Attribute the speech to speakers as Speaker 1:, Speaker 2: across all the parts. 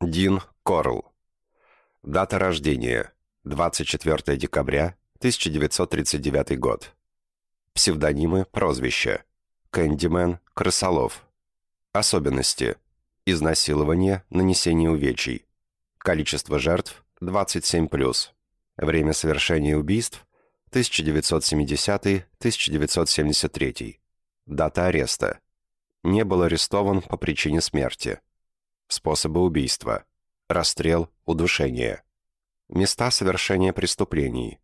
Speaker 1: Дин Корл. Дата рождения. 24 декабря 1939 год. Псевдонимы, прозвища. Кэндимен, Крысолов. Особенности. Изнасилование, нанесение увечий. Количество жертв – 27+. Время совершения убийств – 1970-1973. Дата ареста. Не был арестован по причине смерти. Способы убийства. Расстрел, удушение. Места совершения преступлений.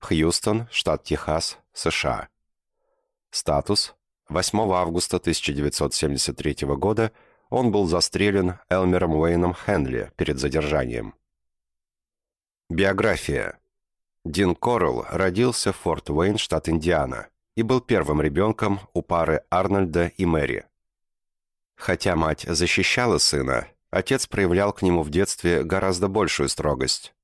Speaker 1: Хьюстон, штат Техас, США. Статус. 8 августа 1973 года он был застрелен Элмером Уэйном Хенли перед задержанием. Биография. Дин Коррелл родился в Форт Уэйн, штат Индиана, и был первым ребенком у пары Арнольда и Мэри. Хотя мать защищала сына, отец проявлял к нему в детстве гораздо большую строгость.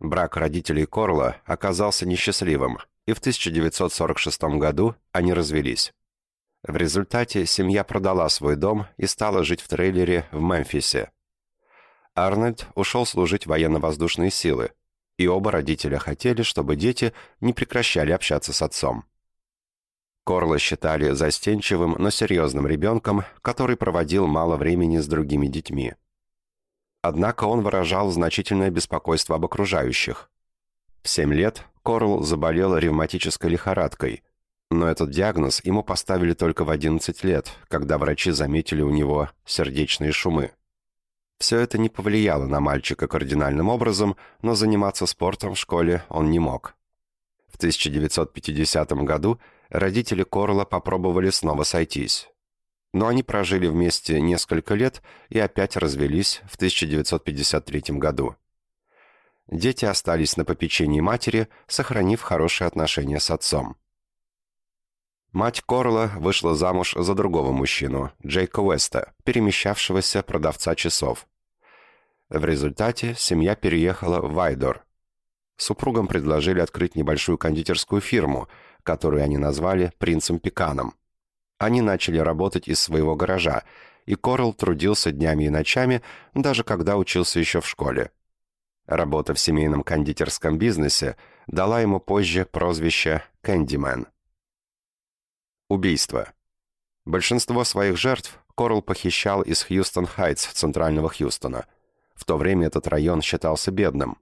Speaker 1: Брак родителей Корла оказался несчастливым, и в 1946 году они развелись. В результате семья продала свой дом и стала жить в трейлере в Мемфисе. Арнольд ушел служить военно-воздушные силы, и оба родителя хотели, чтобы дети не прекращали общаться с отцом. Корла считали застенчивым, но серьезным ребенком, который проводил мало времени с другими детьми. Однако он выражал значительное беспокойство об окружающих. В 7 лет Корл заболел ревматической лихорадкой, но этот диагноз ему поставили только в 11 лет, когда врачи заметили у него сердечные шумы. Все это не повлияло на мальчика кардинальным образом, но заниматься спортом в школе он не мог. В 1950 году родители Корла попробовали снова сойтись. Но они прожили вместе несколько лет и опять развелись в 1953 году. Дети остались на попечении матери, сохранив хорошие отношения с отцом. Мать Корла вышла замуж за другого мужчину, Джейка Уэста, перемещавшегося продавца часов. В результате семья переехала в Вайдор. Супругам предложили открыть небольшую кондитерскую фирму, которую они назвали «Принцем Пеканом». Они начали работать из своего гаража, и Корл трудился днями и ночами, даже когда учился еще в школе. Работа в семейном кондитерском бизнесе дала ему позже прозвище «Кэндимен». Убийство. Большинство своих жертв Корл похищал из Хьюстон-Хайтс, центрального Хьюстона. В то время этот район считался бедным.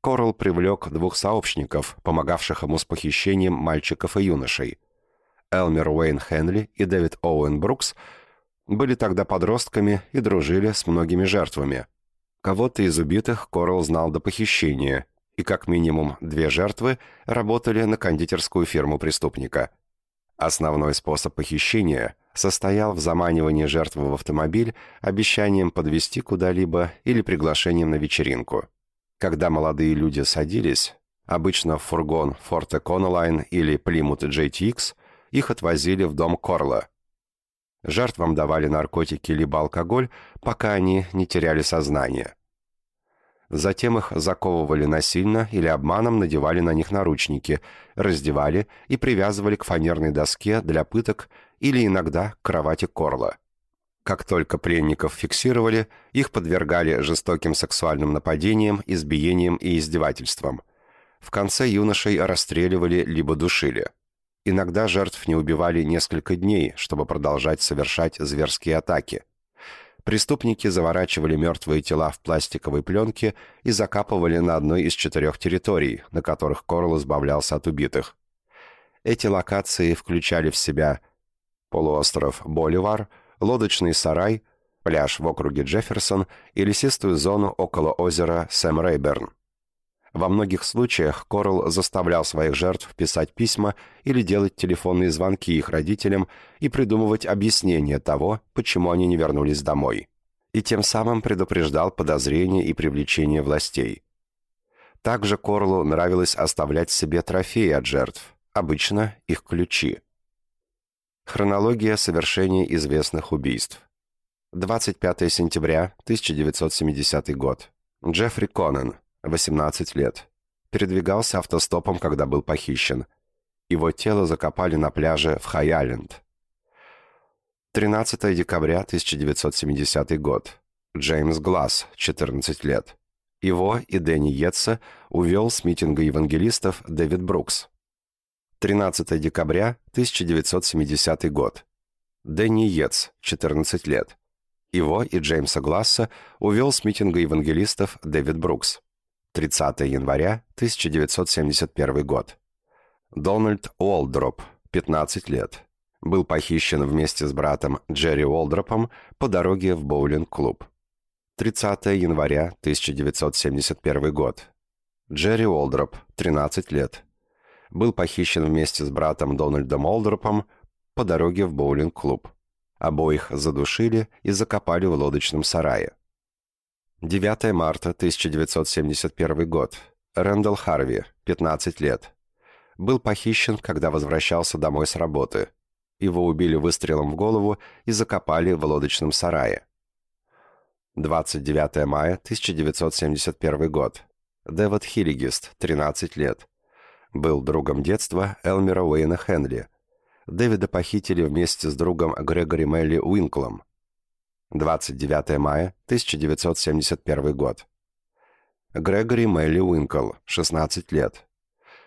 Speaker 1: Корл привлек двух сообщников, помогавших ему с похищением мальчиков и юношей. Элмер Уэйн Хенли и Дэвид Оуэн Брукс были тогда подростками и дружили с многими жертвами. Кого-то из убитых Корл знал до похищения, и как минимум две жертвы работали на кондитерскую фирму преступника – Основной способ похищения состоял в заманивании жертвы в автомобиль обещанием подвести куда-либо или приглашением на вечеринку. Когда молодые люди садились, обычно в фургон Ford Econoline или Plymouth JTX, их отвозили в дом Корла. Жертвам давали наркотики либо алкоголь, пока они не теряли сознание. Затем их заковывали насильно или обманом надевали на них наручники, раздевали и привязывали к фанерной доске для пыток или иногда к кровати Корла. Как только пленников фиксировали, их подвергали жестоким сексуальным нападениям, избиениям и издевательствам. В конце юношей расстреливали либо душили. Иногда жертв не убивали несколько дней, чтобы продолжать совершать зверские атаки – Преступники заворачивали мертвые тела в пластиковой пленке и закапывали на одной из четырех территорий, на которых Корл избавлялся от убитых. Эти локации включали в себя полуостров Боливар, лодочный сарай, пляж в округе Джефферсон и лесистую зону около озера Сэм-Рейберн. Во многих случаях Корл заставлял своих жертв писать письма или делать телефонные звонки их родителям и придумывать объяснение того, почему они не вернулись домой. И тем самым предупреждал подозрения и привлечение властей. Также Корлу нравилось оставлять себе трофеи от жертв, обычно их ключи. Хронология совершения известных убийств. 25 сентября 1970 год. Джеффри Коннен, 18 лет. Передвигался автостопом, когда был похищен. Его тело закопали на пляже в Хай-Айленд. 13 декабря 1970 год. Джеймс Гласс, 14 лет. Его и Дэнни Йетса увел с митинга евангелистов Дэвид Брукс. 13 декабря 1970 год. Дэнни Йетс, 14 лет. Его и Джеймса Гласса увел с митинга евангелистов Дэвид Брукс. 30 января 1971 год. Дональд Уолдроп, 15 лет. Был похищен вместе с братом Джерри Уолдропом по дороге в боулинг-клуб. 30 января 1971 год. Джерри Уолдроп, 13 лет. Был похищен вместе с братом Дональдом Уолдропом по дороге в боулинг-клуб. Обоих задушили и закопали в лодочном сарае. 9 марта 1971 год. Рэндалл Харви, 15 лет. Был похищен, когда возвращался домой с работы. Его убили выстрелом в голову и закопали в лодочном сарае. 29 мая 1971 год. Дэвид Хиллигист, 13 лет. Был другом детства Элмера Уэйна Хенли. Дэвида похитили вместе с другом Грегори Мелли Уинклом. 29 мая 1971 год. Грегори Мелли Уинкл, 16 лет.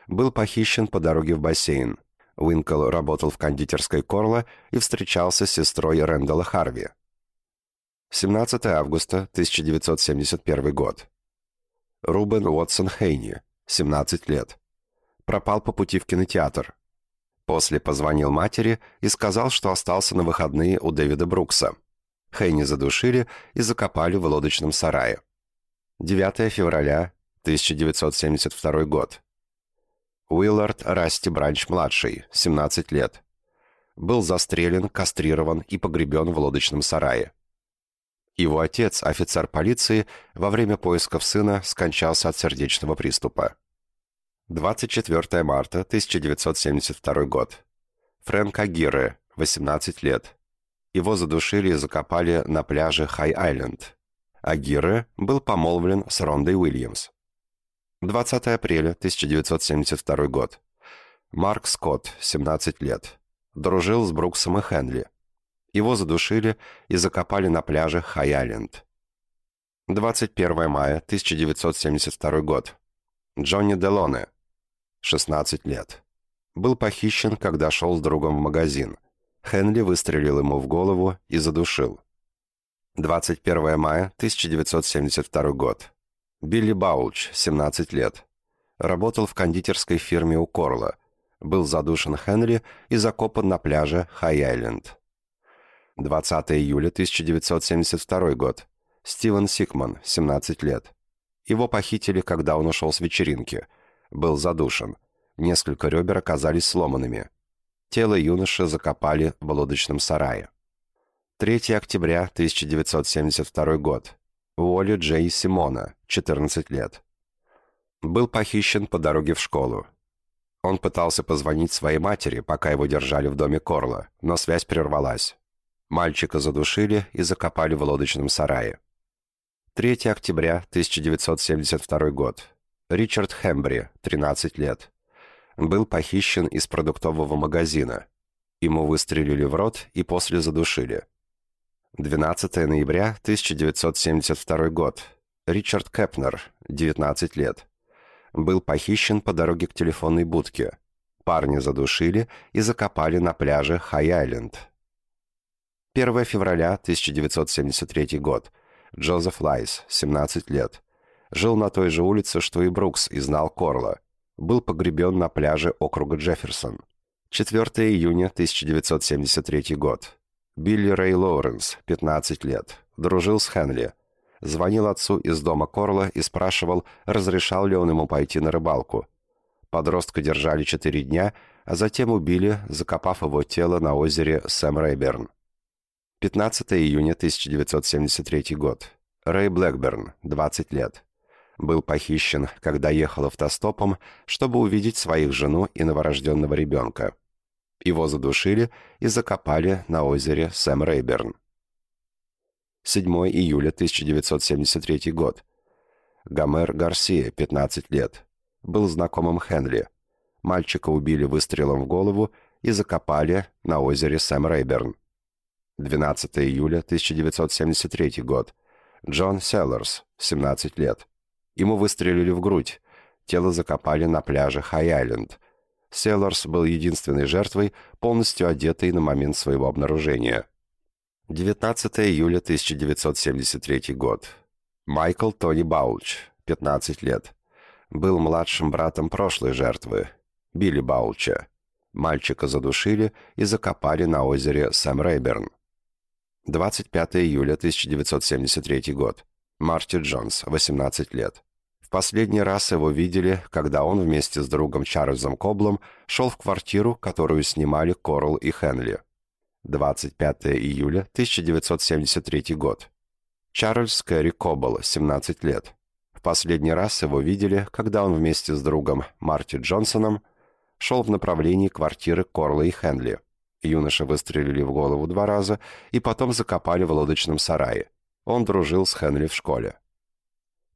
Speaker 1: Был похищен по дороге в бассейн. Уинкл работал в кондитерской Корла и встречался с сестрой Рэндалла Харви. 17 августа 1971 год. Рубен Уотсон Хейни, 17 лет. Пропал по пути в кинотеатр. После позвонил матери и сказал, что остался на выходные у Дэвида Брукса. Хейни задушили и закопали в лодочном сарае. 9 февраля 1972 год. Уиллард Расти Бранч-младший, 17 лет. Был застрелен, кастрирован и погребен в лодочном сарае. Его отец, офицер полиции, во время поисков сына скончался от сердечного приступа. 24 марта 1972 год. Фрэнк Агирре, 18 лет. Его задушили и закопали на пляже Хай-Айленд. Агирре был помолвлен с Рондой Уильямс. 20 апреля 1972 год. Марк Скотт, 17 лет. Дружил с Бруксом и Хенли. Его задушили и закопали на пляже Хай-Айленд. 21 мая 1972 год. Джонни Делоне, 16 лет. Был похищен, когда шел с другом в магазин. Хенли выстрелил ему в голову и задушил. 21 мая 1972 год. Билли Баулч, 17 лет. Работал в кондитерской фирме у Корла. Был задушен Хенли и закопан на пляже Хай-Айленд. 20 июля 1972 год. Стивен Сикман, 17 лет. Его похитили, когда он ушел с вечеринки. Был задушен. Несколько ребер оказались сломанными. Тело юноши закопали в лодочном сарае. 3 октября 1972 год. Уолли Джей Симона, 14 лет. Был похищен по дороге в школу. Он пытался позвонить своей матери, пока его держали в доме Корла, но связь прервалась. Мальчика задушили и закопали в лодочном сарае. 3 октября 1972 год. Ричард Хембри, 13 лет был похищен из продуктового магазина. Ему выстрелили в рот и после задушили. 12 ноября 1972 год. Ричард Кэпнер, 19 лет. Был похищен по дороге к телефонной будке. Парни задушили и закопали на пляже Хай-Айленд. 1 февраля 1973 год. Джозеф Лайс, 17 лет. Жил на той же улице, что и Брукс, и знал Корла был погребен на пляже округа Джефферсон. 4 июня 1973 год. Билли Рэй Лоуренс, 15 лет. Дружил с Хенли. Звонил отцу из дома Корла и спрашивал, разрешал ли он ему пойти на рыбалку. Подростка держали 4 дня, а затем убили, закопав его тело на озере Сэм Рейберн. 15 июня 1973 год. Рэй Блэкберн, 20 лет был похищен, когда ехал автостопом, чтобы увидеть своих жену и новорожденного ребенка. Его задушили и закопали на озере Сэм Рейберн. 7 июля 1973 год. Гомер Гарсия, 15 лет. Был знакомым Хенли. Мальчика убили выстрелом в голову и закопали на озере Сэм Рейберн. 12 июля 1973 год. Джон Селлерс, 17 лет. Ему выстрелили в грудь. Тело закопали на пляже Хай-Айленд. Селлерс был единственной жертвой, полностью одетой на момент своего обнаружения. 19 июля 1973 год. Майкл Тони Баулч, 15 лет. Был младшим братом прошлой жертвы, Билли Баулча. Мальчика задушили и закопали на озере Сэм-Рейберн. 25 июля 1973 год. Марти Джонс, 18 лет. В последний раз его видели, когда он вместе с другом Чарльзом Коблом шел в квартиру, которую снимали Корл и Хенли. 25 июля 1973 год. Чарльз Кэрри Кобл, 17 лет. В последний раз его видели, когда он вместе с другом Марти Джонсоном шел в направлении квартиры Корла и Хенли. Юноша выстрелили в голову два раза и потом закопали в лодочном сарае. Он дружил с Хенли в школе.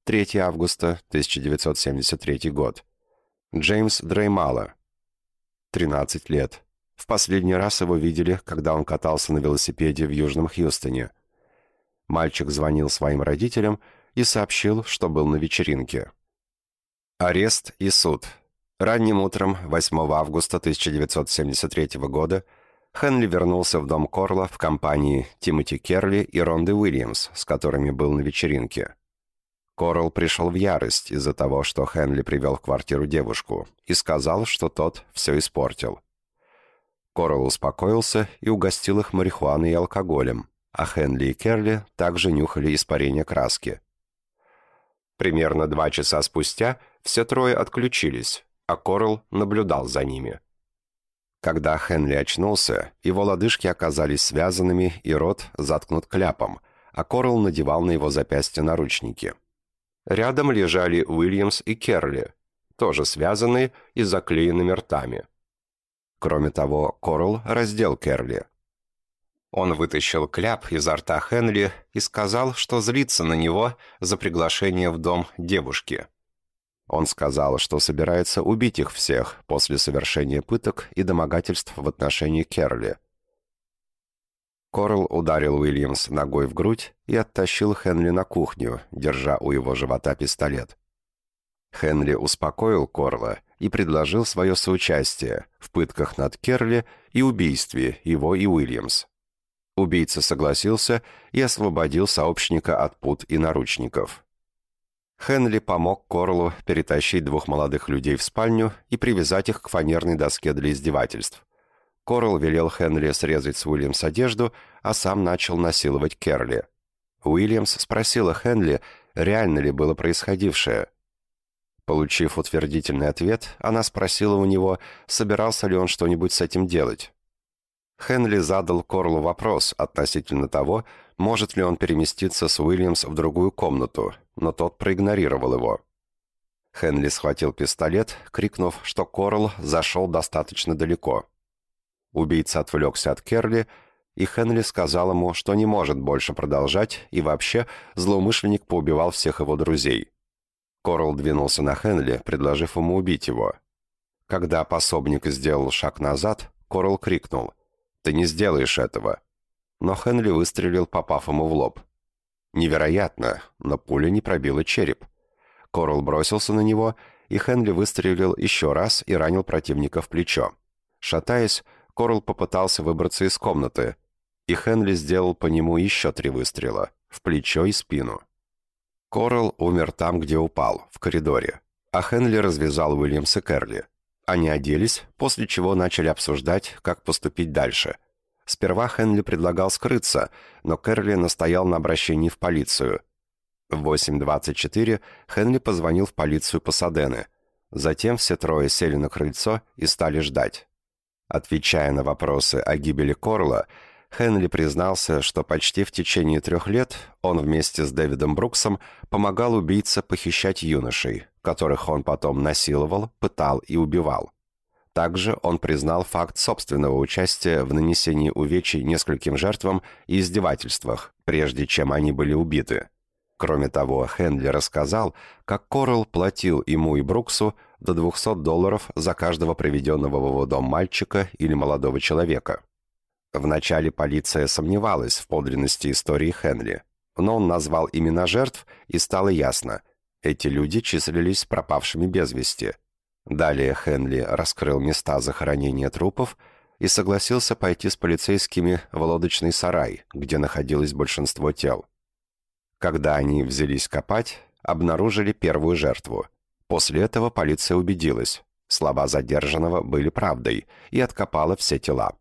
Speaker 1: 3 августа 1973 год. Джеймс Дреймала. 13 лет. В последний раз его видели, когда он катался на велосипеде в Южном Хьюстоне. Мальчик звонил своим родителям и сообщил, что был на вечеринке. Арест и суд. Ранним утром 8 августа 1973 года Хенли вернулся в дом Корла в компании Тимоти Керли и Ронды Уильямс, с которыми был на вечеринке. Корл пришел в ярость из-за того, что Хенли привел в квартиру девушку, и сказал, что тот все испортил. Корл успокоился и угостил их марихуаной и алкоголем, а Хенли и Керли также нюхали испарение краски. Примерно два часа спустя все трое отключились, а Корл наблюдал за ними. Когда Хенли очнулся, его лодыжки оказались связанными и рот заткнут кляпом, а Корл надевал на его запястье наручники. Рядом лежали Уильямс и Керли, тоже связанные и заклеенными ртами. Кроме того, Корл раздел Керли. Он вытащил кляп изо рта Хенли и сказал, что злится на него за приглашение в дом девушки. Он сказал, что собирается убить их всех после совершения пыток и домогательств в отношении Керли. Корл ударил Уильямс ногой в грудь и оттащил Хенли на кухню, держа у его живота пистолет. Хенли успокоил Корла и предложил свое соучастие в пытках над Керли и убийстве его и Уильямс. Убийца согласился и освободил сообщника от пут и наручников. Хенли помог Корлу перетащить двух молодых людей в спальню и привязать их к фанерной доске для издевательств. Корл велел Хенли срезать с Уильямс одежду, а сам начал насиловать Керли. Уильямс спросила Хенли, реально ли было происходившее. Получив утвердительный ответ, она спросила у него, собирался ли он что-нибудь с этим делать. Хенли задал Корлу вопрос относительно того, может ли он переместиться с Уильямс в другую комнату, но тот проигнорировал его. Хенли схватил пистолет, крикнув, что Корл зашел достаточно далеко. Убийца отвлекся от Керли, и Хенли сказал ему, что не может больше продолжать, и вообще злоумышленник поубивал всех его друзей. Корл двинулся на Хенли, предложив ему убить его. Когда пособник сделал шаг назад, Корл крикнул «Ты не сделаешь этого!» Но Хенли выстрелил, попав ему в лоб. Невероятно, но пуля не пробила череп. Корл бросился на него, и Хенли выстрелил еще раз и ранил противника в плечо. Шатаясь, Корл попытался выбраться из комнаты, и Хенли сделал по нему еще три выстрела, в плечо и спину. Корл умер там, где упал, в коридоре, а Хенли развязал Уильямс и Керли. Они оделись, после чего начали обсуждать, как поступить дальше – Сперва Хенли предлагал скрыться, но Кэрли настоял на обращении в полицию. В 8.24 Хенли позвонил в полицию Пасадены. Затем все трое сели на крыльцо и стали ждать. Отвечая на вопросы о гибели Корла, Хенли признался, что почти в течение трех лет он вместе с Дэвидом Бруксом помогал убийце похищать юношей, которых он потом насиловал, пытал и убивал. Также он признал факт собственного участия в нанесении увечий нескольким жертвам и издевательствах, прежде чем они были убиты. Кроме того, Хенли рассказал, как Корл платил ему и Бруксу до 200 долларов за каждого приведенного в его дом мальчика или молодого человека. Вначале полиция сомневалась в подлинности истории Хенли. но он назвал имена жертв, и стало ясно. Эти люди числились пропавшими без вести. Далее Хенли раскрыл места захоронения трупов и согласился пойти с полицейскими в лодочный сарай, где находилось большинство тел. Когда они взялись копать, обнаружили первую жертву. После этого полиция убедилась, слова задержанного были правдой, и откопала все тела.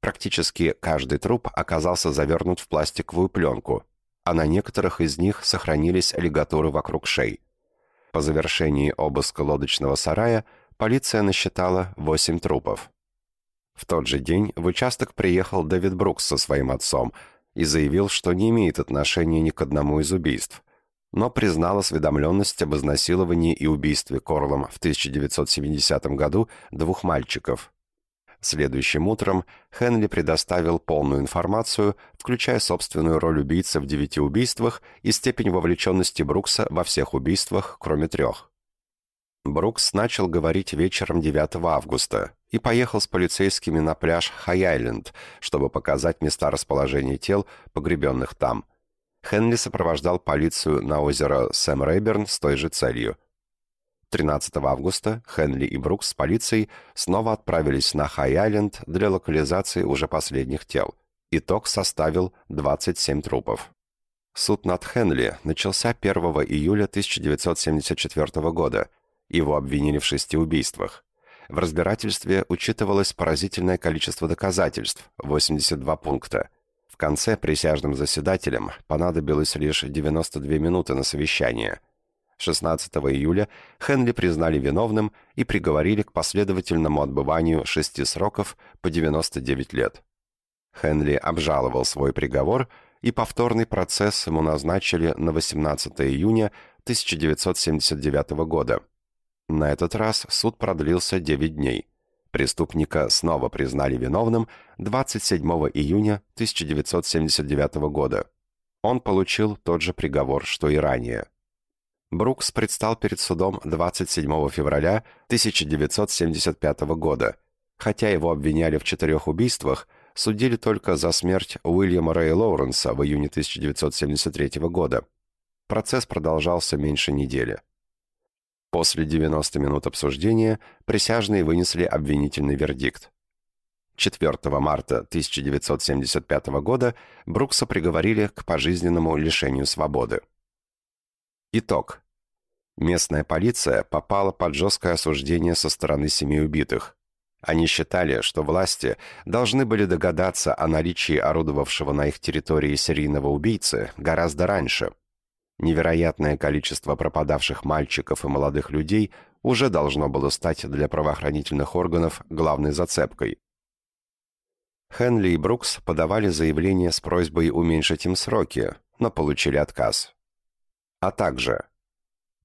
Speaker 1: Практически каждый труп оказался завернут в пластиковую пленку, а на некоторых из них сохранились аллигаторы вокруг шеи. По завершении обыска лодочного сарая полиция насчитала 8 трупов. В тот же день в участок приехал Дэвид Брукс со своим отцом и заявил, что не имеет отношения ни к одному из убийств, но признал осведомленность об изнасиловании и убийстве Корлом в 1970 году двух мальчиков, Следующим утром Хенли предоставил полную информацию, включая собственную роль убийцы в девяти убийствах и степень вовлеченности Брукса во всех убийствах, кроме трех. Брукс начал говорить вечером 9 августа и поехал с полицейскими на пляж Хай-Айленд, чтобы показать места расположения тел, погребенных там. Хенли сопровождал полицию на озеро Сэм-Рейберн с той же целью – 13 августа Хенли и Брукс с полицией снова отправились на Хай-Айленд для локализации уже последних тел. Итог составил 27 трупов. Суд над Хенли начался 1 июля 1974 года. Его обвинили в шести убийствах. В разбирательстве учитывалось поразительное количество доказательств – 82 пункта. В конце присяжным заседателям понадобилось лишь 92 минуты на совещание – 16 июля Хенли признали виновным и приговорили к последовательному отбыванию шести сроков по 99 лет. Хенли обжаловал свой приговор, и повторный процесс ему назначили на 18 июня 1979 года. На этот раз суд продлился 9 дней. Преступника снова признали виновным 27 июня 1979 года. Он получил тот же приговор, что и ранее. Брукс предстал перед судом 27 февраля 1975 года. Хотя его обвиняли в четырех убийствах, судили только за смерть Уильяма Рэя Лоуренса в июне 1973 года. Процесс продолжался меньше недели. После 90 минут обсуждения присяжные вынесли обвинительный вердикт. 4 марта 1975 года Брукса приговорили к пожизненному лишению свободы. Итог. Местная полиция попала под жесткое осуждение со стороны семи убитых. Они считали, что власти должны были догадаться о наличии орудовавшего на их территории серийного убийцы гораздо раньше. Невероятное количество пропадавших мальчиков и молодых людей уже должно было стать для правоохранительных органов главной зацепкой. Хенли и Брукс подавали заявление с просьбой уменьшить им сроки, но получили отказ а также,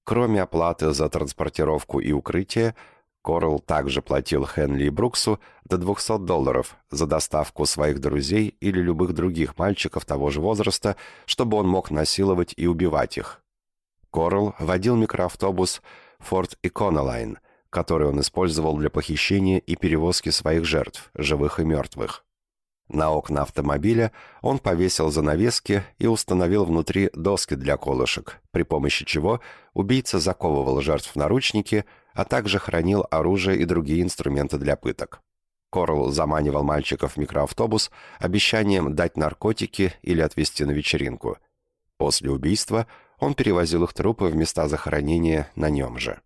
Speaker 1: кроме оплаты за транспортировку и укрытие, Корл также платил Хенли и Бруксу до 200 долларов за доставку своих друзей или любых других мальчиков того же возраста, чтобы он мог насиловать и убивать их. Корл водил микроавтобус Ford Econoline, который он использовал для похищения и перевозки своих жертв, живых и мертвых. На окна автомобиля он повесил занавески и установил внутри доски для колышек, при помощи чего убийца заковывал жертв в наручники, а также хранил оружие и другие инструменты для пыток. Корл заманивал мальчиков в микроавтобус обещанием дать наркотики или отвезти на вечеринку. После убийства он перевозил их трупы в места захоронения на нем же.